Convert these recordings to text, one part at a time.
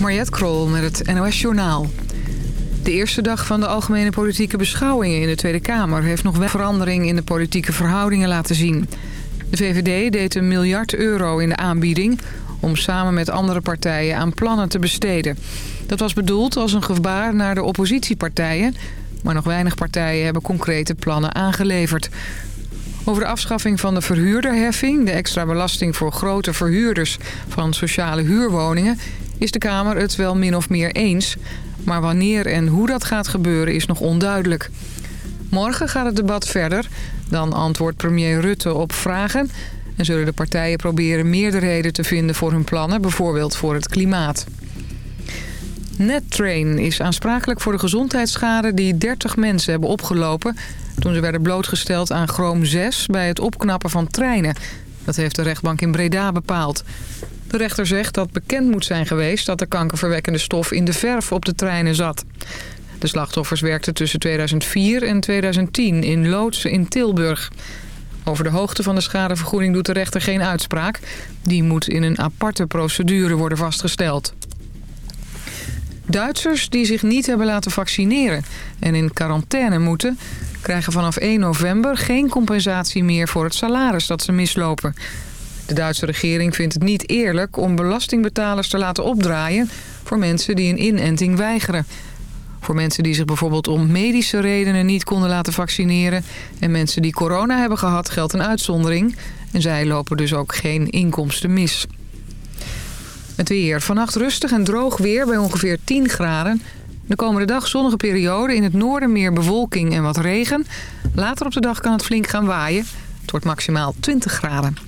Mariette Krol met het NOS Journaal. De eerste dag van de algemene politieke beschouwingen in de Tweede Kamer... heeft nog wel verandering in de politieke verhoudingen laten zien. De VVD deed een miljard euro in de aanbieding... om samen met andere partijen aan plannen te besteden. Dat was bedoeld als een gebaar naar de oppositiepartijen... maar nog weinig partijen hebben concrete plannen aangeleverd. Over de afschaffing van de verhuurderheffing... de extra belasting voor grote verhuurders van sociale huurwoningen is de Kamer het wel min of meer eens. Maar wanneer en hoe dat gaat gebeuren is nog onduidelijk. Morgen gaat het debat verder. Dan antwoordt premier Rutte op vragen... en zullen de partijen proberen meerderheden te vinden voor hun plannen... bijvoorbeeld voor het klimaat. NetTrain is aansprakelijk voor de gezondheidsschade die 30 mensen hebben opgelopen... toen ze werden blootgesteld aan chroom 6 bij het opknappen van treinen. Dat heeft de rechtbank in Breda bepaald. De rechter zegt dat bekend moet zijn geweest dat de kankerverwekkende stof in de verf op de treinen zat. De slachtoffers werkten tussen 2004 en 2010 in loodsen in Tilburg. Over de hoogte van de schadevergoeding doet de rechter geen uitspraak. Die moet in een aparte procedure worden vastgesteld. Duitsers die zich niet hebben laten vaccineren en in quarantaine moeten... krijgen vanaf 1 november geen compensatie meer voor het salaris dat ze mislopen. De Duitse regering vindt het niet eerlijk om belastingbetalers te laten opdraaien... voor mensen die een inenting weigeren. Voor mensen die zich bijvoorbeeld om medische redenen niet konden laten vaccineren... en mensen die corona hebben gehad geldt een uitzondering... en zij lopen dus ook geen inkomsten mis. Het weer. Vannacht rustig en droog weer bij ongeveer 10 graden. De komende dag zonnige periode. In het noorden meer bewolking en wat regen. Later op de dag kan het flink gaan waaien. Het wordt maximaal 20 graden.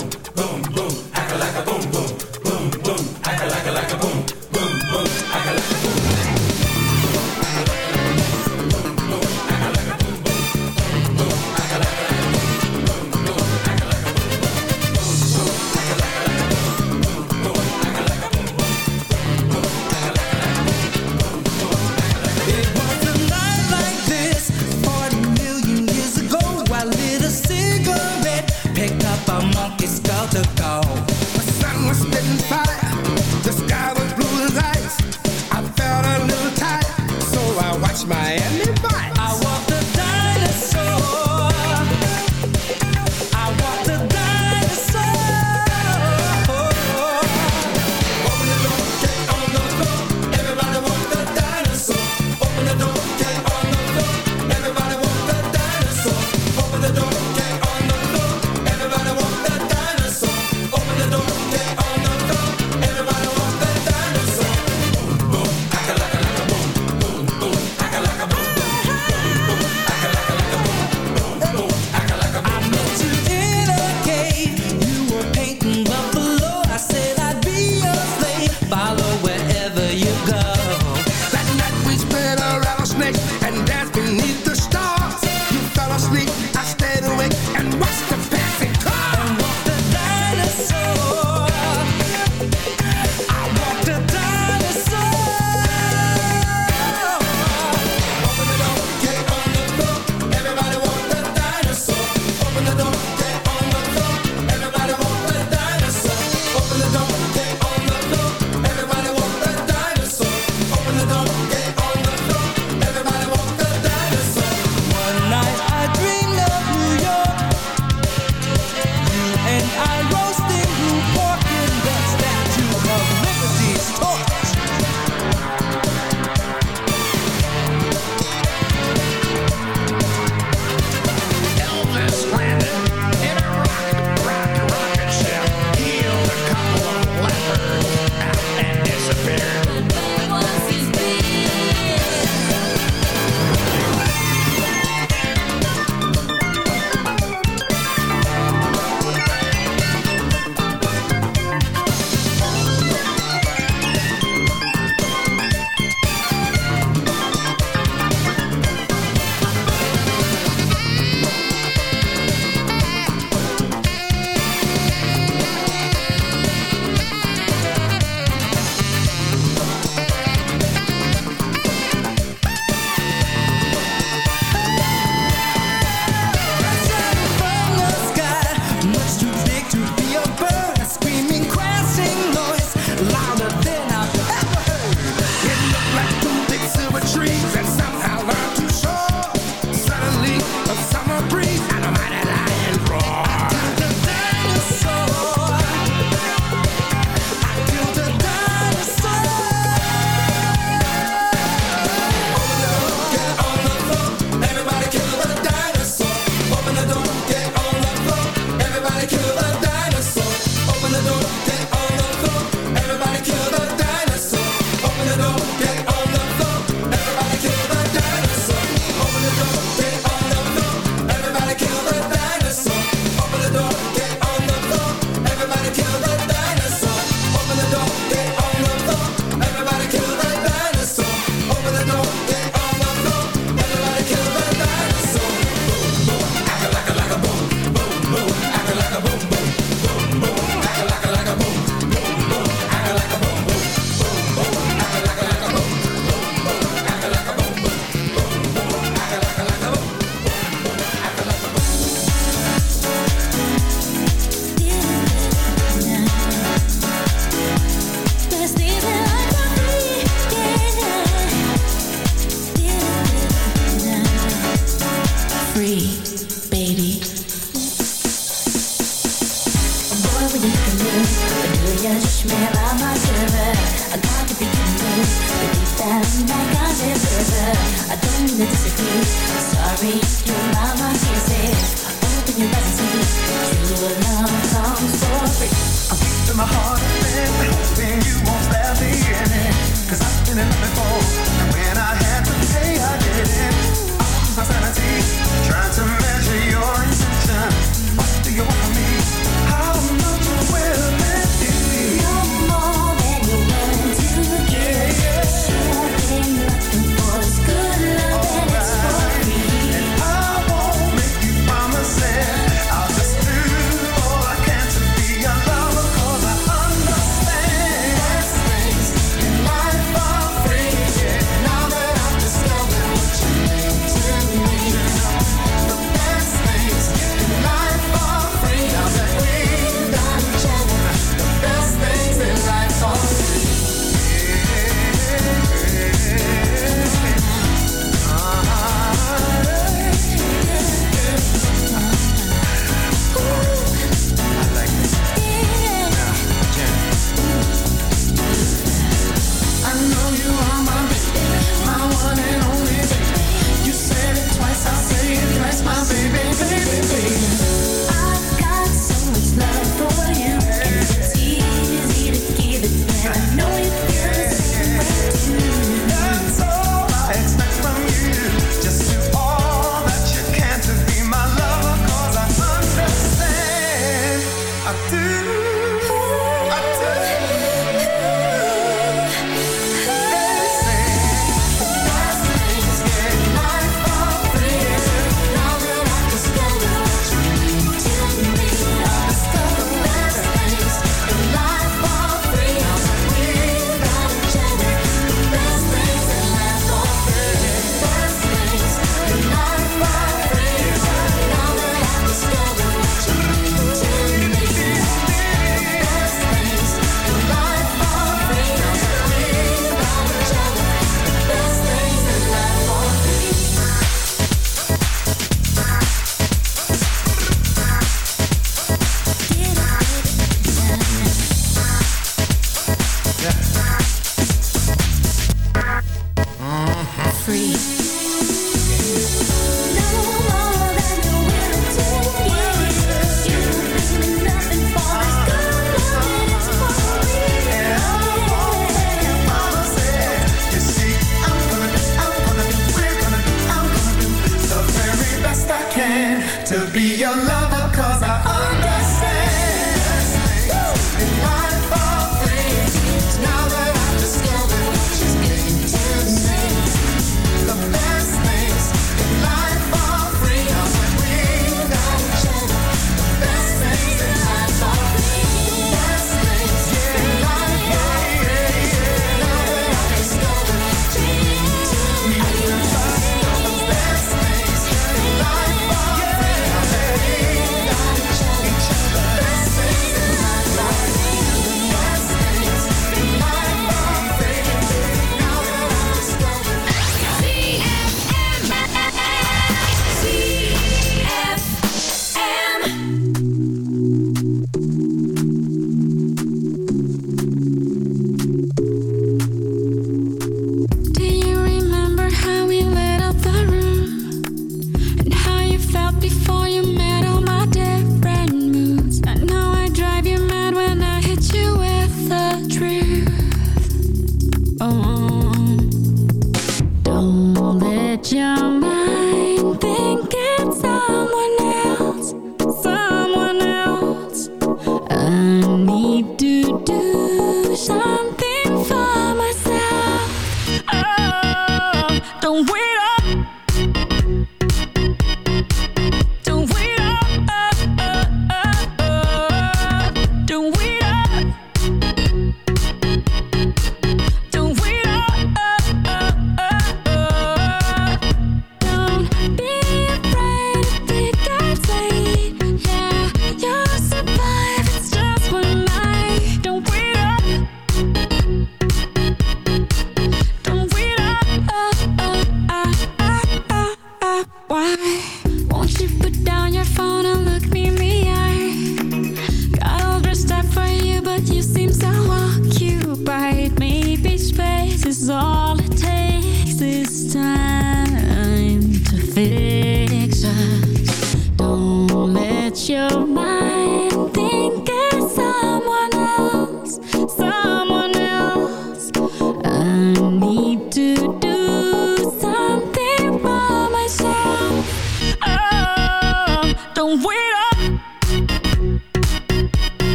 Free.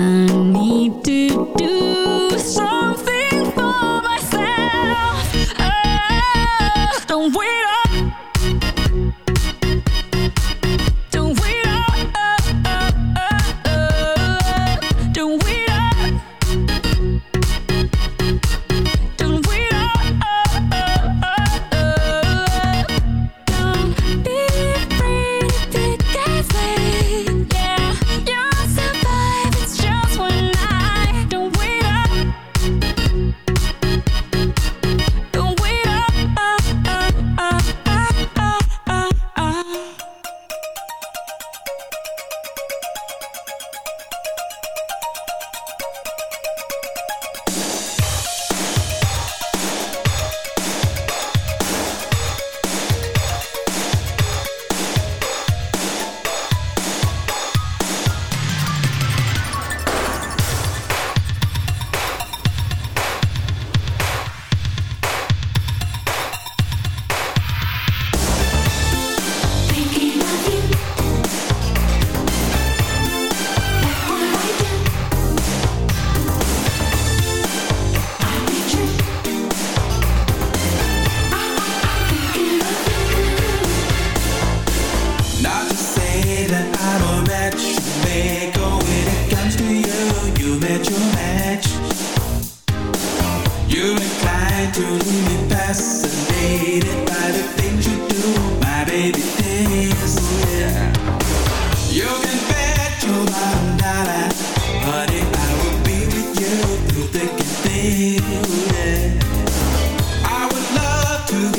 I need to do something.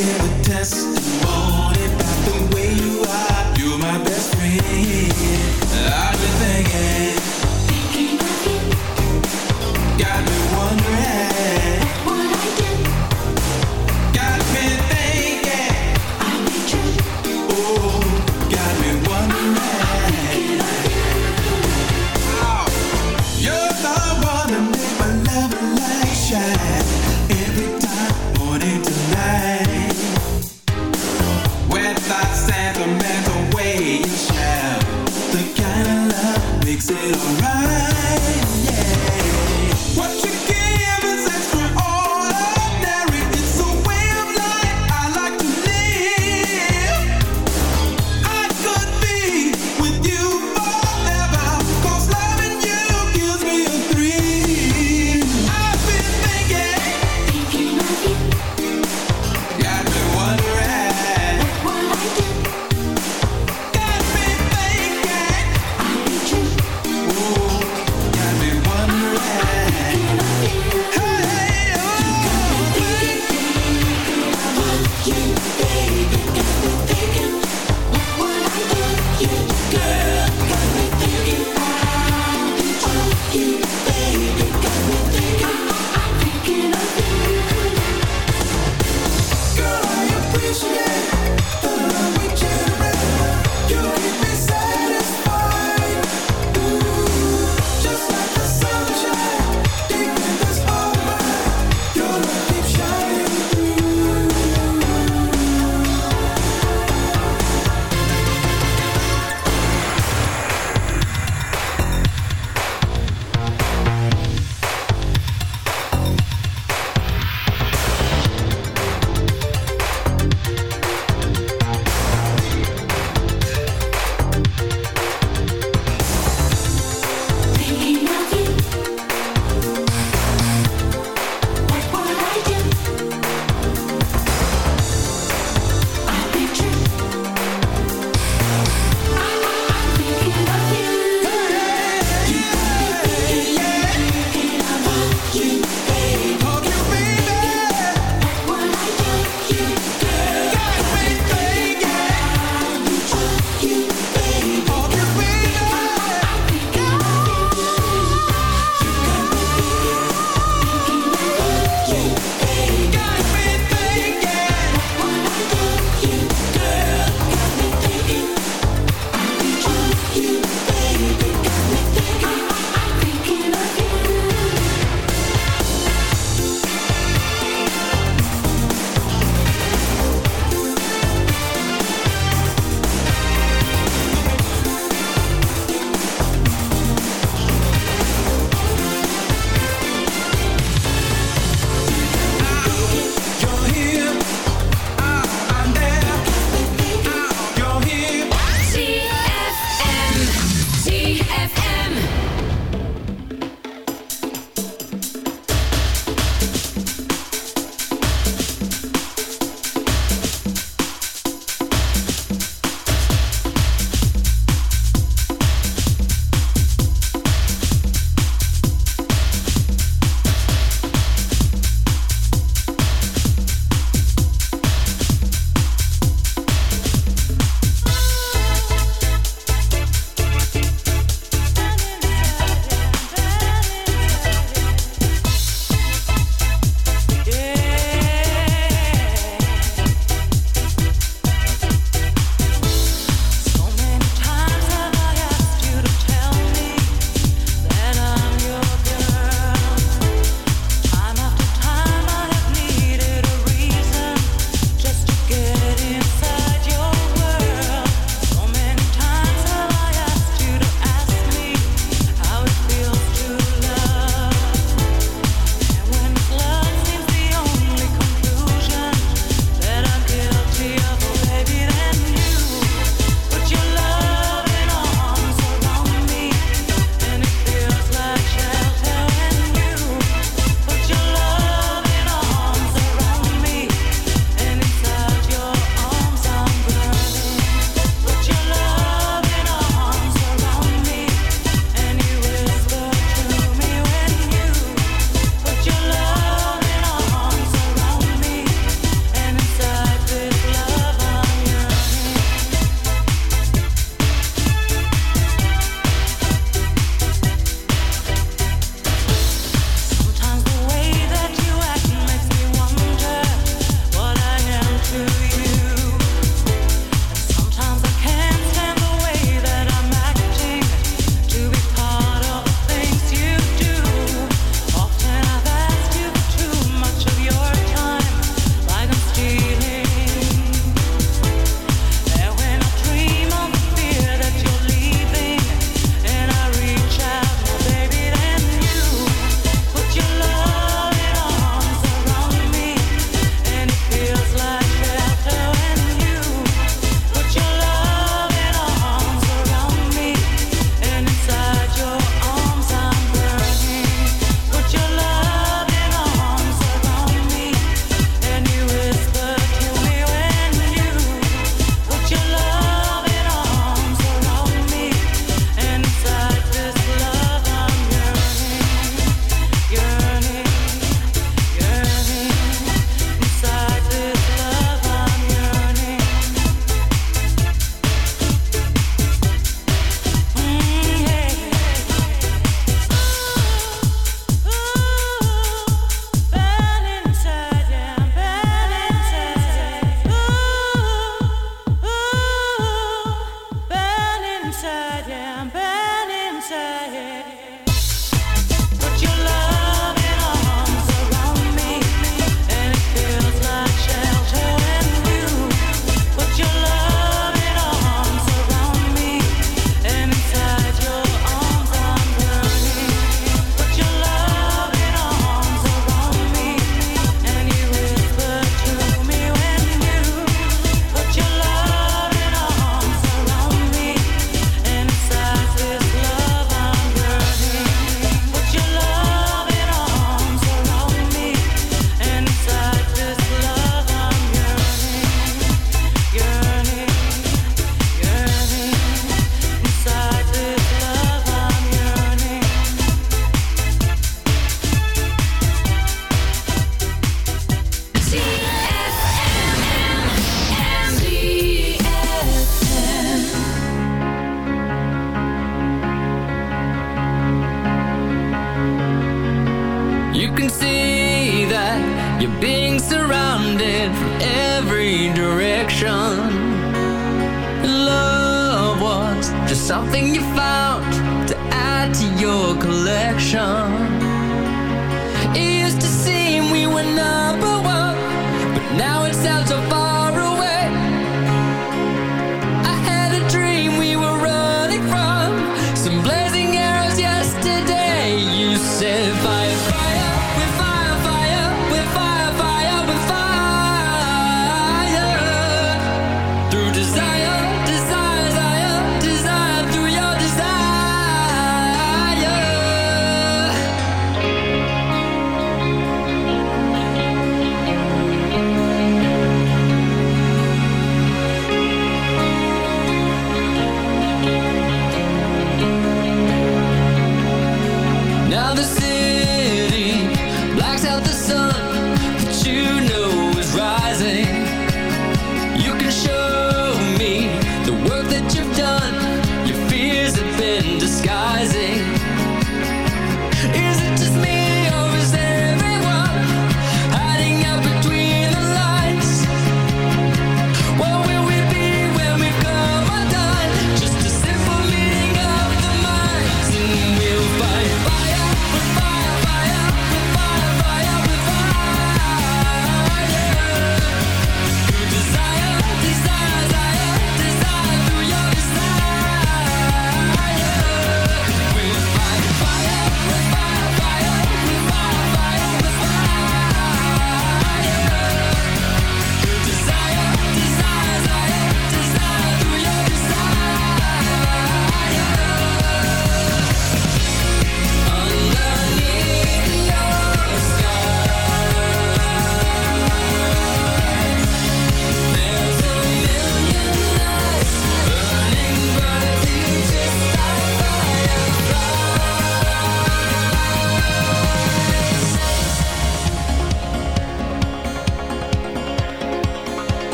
give a test.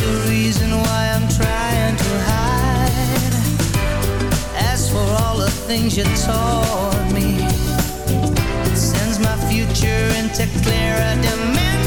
The reason why I'm trying to hide. As for all the things you taught me, it sends my future into clearer dimensions.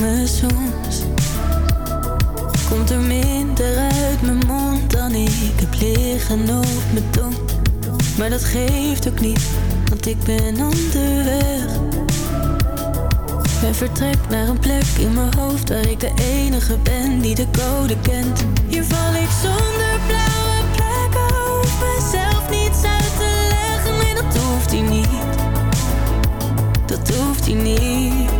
Me soms. Komt er minder uit mijn mond dan ik heb liggen op mijn tong. Maar dat geeft ook niet, want ik ben onderweg. En vertrek naar een plek in mijn hoofd waar ik de enige ben die de code kent. Hier val ik zonder blauwe plekken, hoef mezelf niets uit te leggen. Nee, dat hoeft hij niet dat hoeft hij niet.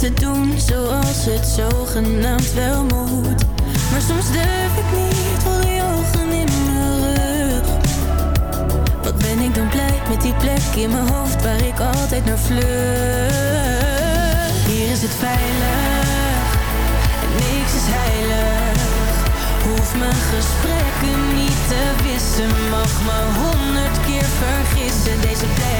te doen zoals het zogenaamd wel moet. Maar soms durf ik niet, voel die ogen in mijn rug. Wat ben ik dan blij met die plek in mijn hoofd waar ik altijd naar vlucht. Hier is het veilig en niks is heilig. Hoef mijn gesprekken niet te wissen, mag me honderd keer vergissen. Deze plek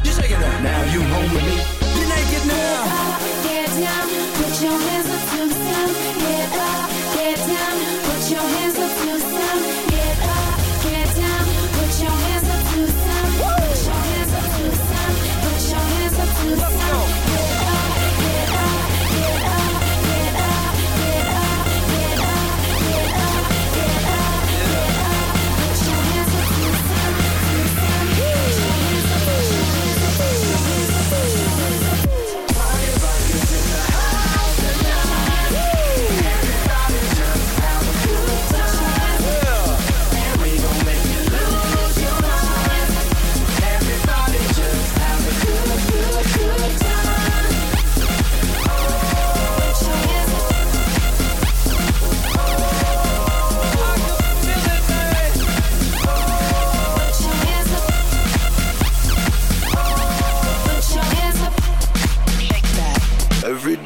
Now you home with me get now. Get down, put your hands up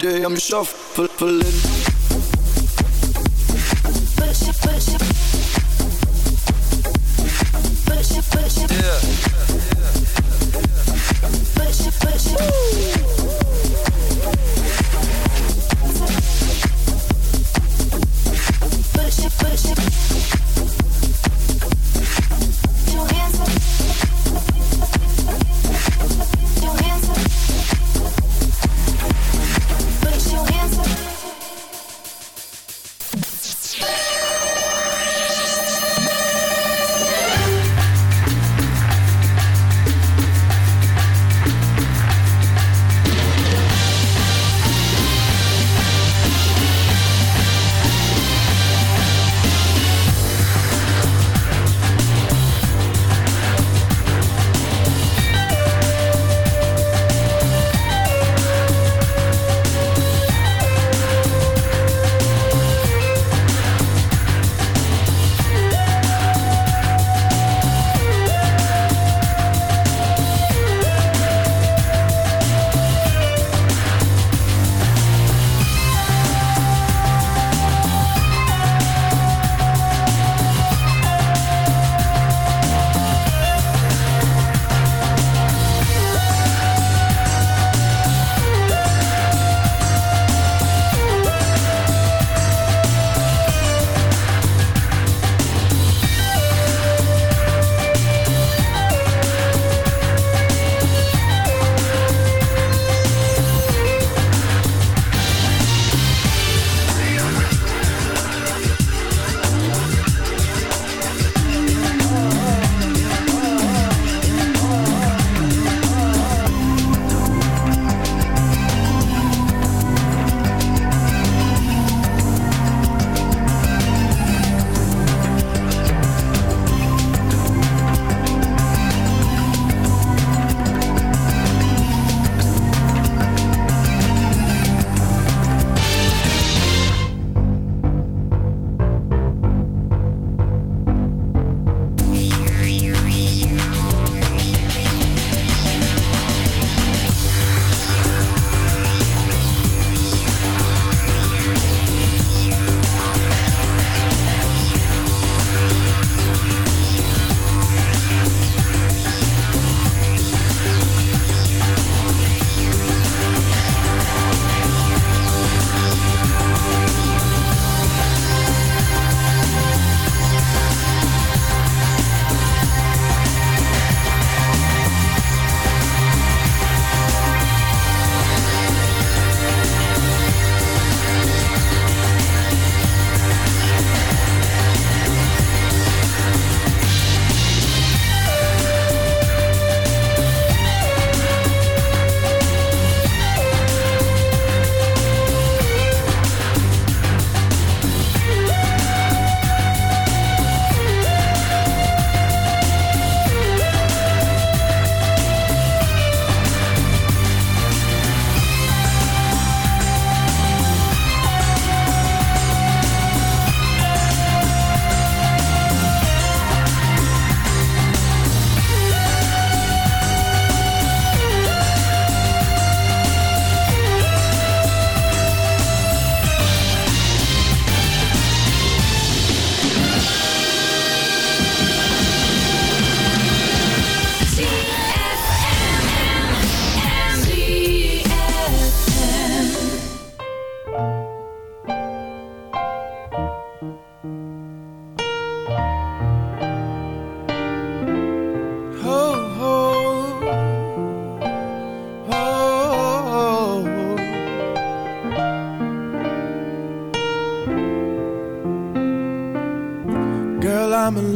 day I'm shuffling.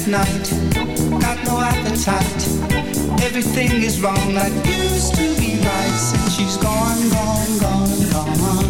at night. Got no appetite. Everything is wrong. Like used to be right. Since she's gone, gone, gone, gone.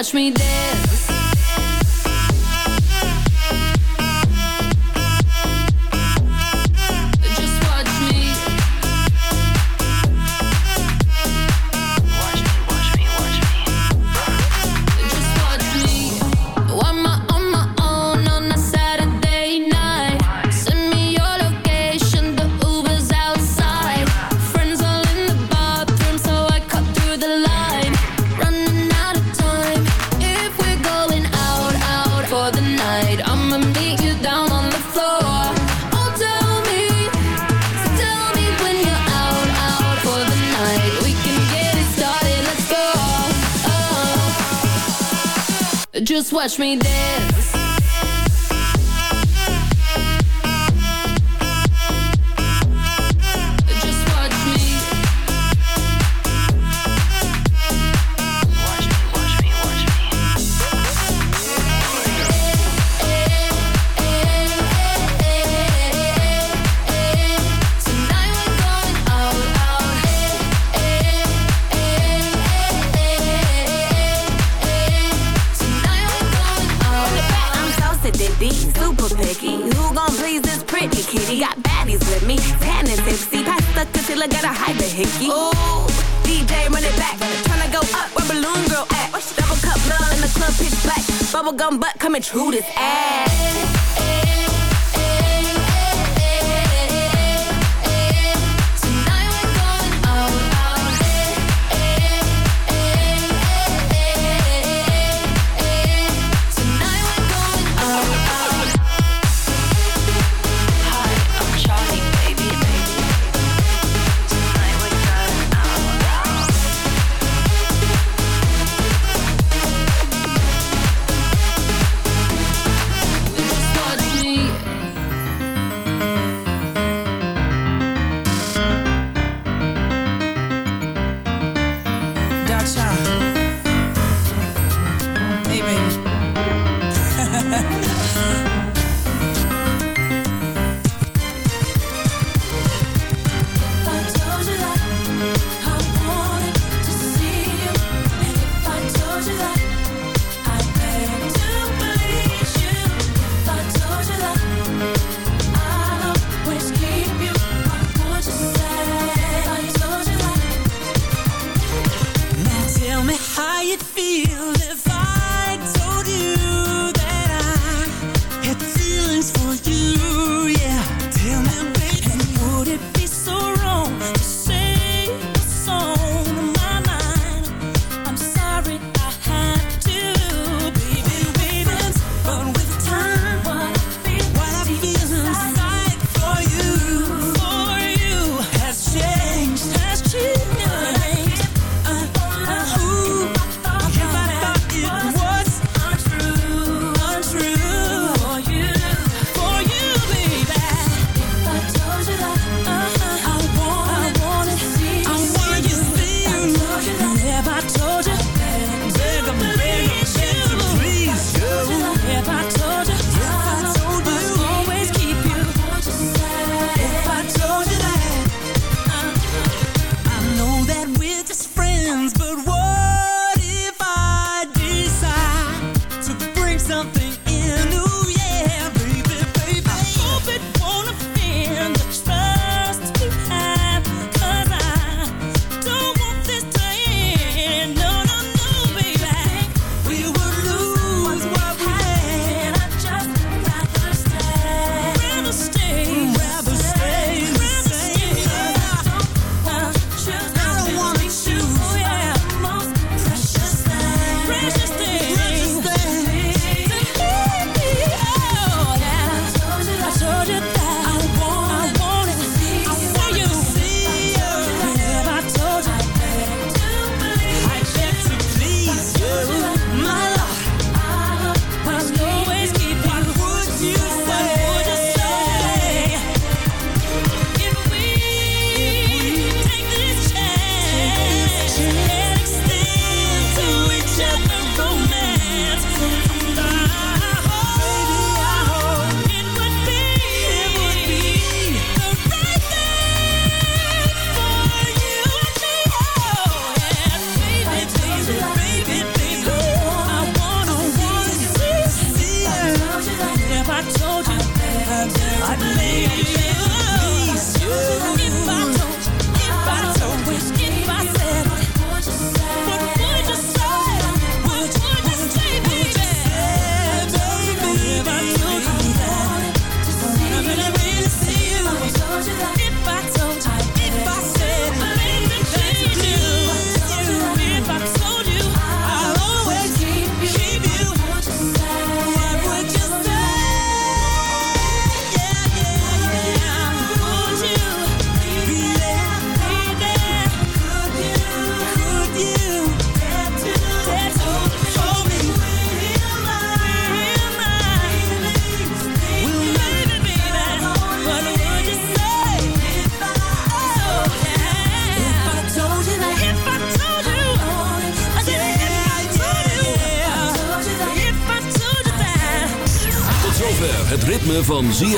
watch me dance Uh, just watch me dance. but coming true this ass.